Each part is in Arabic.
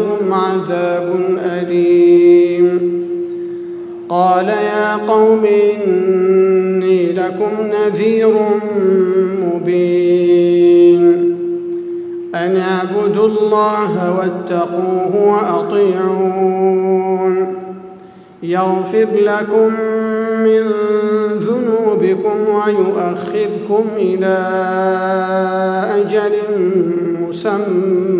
يأتيهم عذاب أليم. قال يا قوم إني لكم نذير مبين. أن اعبدوا الله واتقوه وأطيعون. يغفر لكم من ذنوبكم ويؤخذكم إلى أجل مسمى.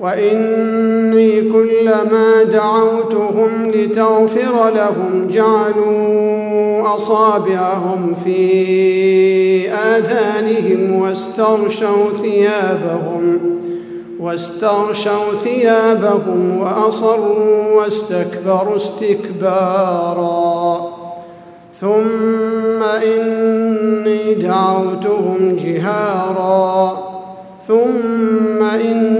وإني كلما دعوتهم لتغفر لهم جعلوا أصابعهم في آذانهم واستغشوا ثيابهم واستغشوا ثيابهم وأصروا واستكبروا استكبارا. ثم إني دعوتهم جهارا. ثم إني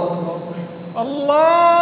Allah